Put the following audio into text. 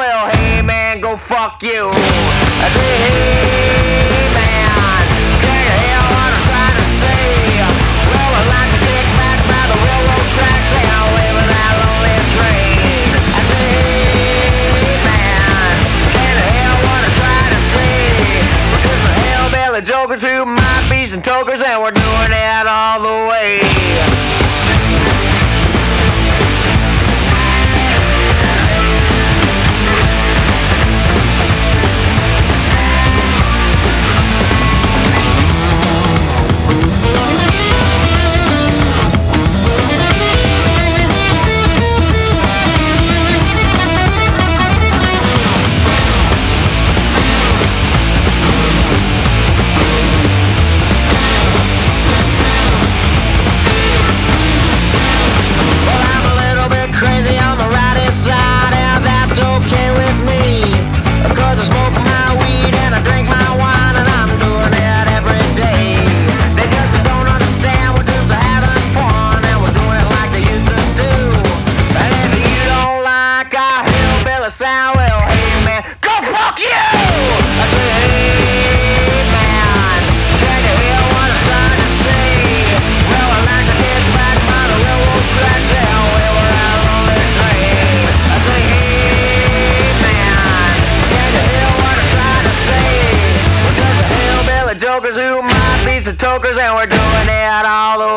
well, hey man, go fuck you. I say, hey man, can you hear what I'm trying to say? Well, I'd like to get back by the railroad tracks and away with that lonely train. I say, hey man, can you hear what I'm trying to say? We're just a hillbilly jokers who might be some tokers and we're doing it all the way. Sound, hey man, go fuck you! I say, hey man, can you hear what I'm trying to say? Well, I like to get back the railroad yeah, oh, we were. I hey man, can you hear what I'm trying to say? Just hillbilly jokers who might be some tokers, and we're doing it all the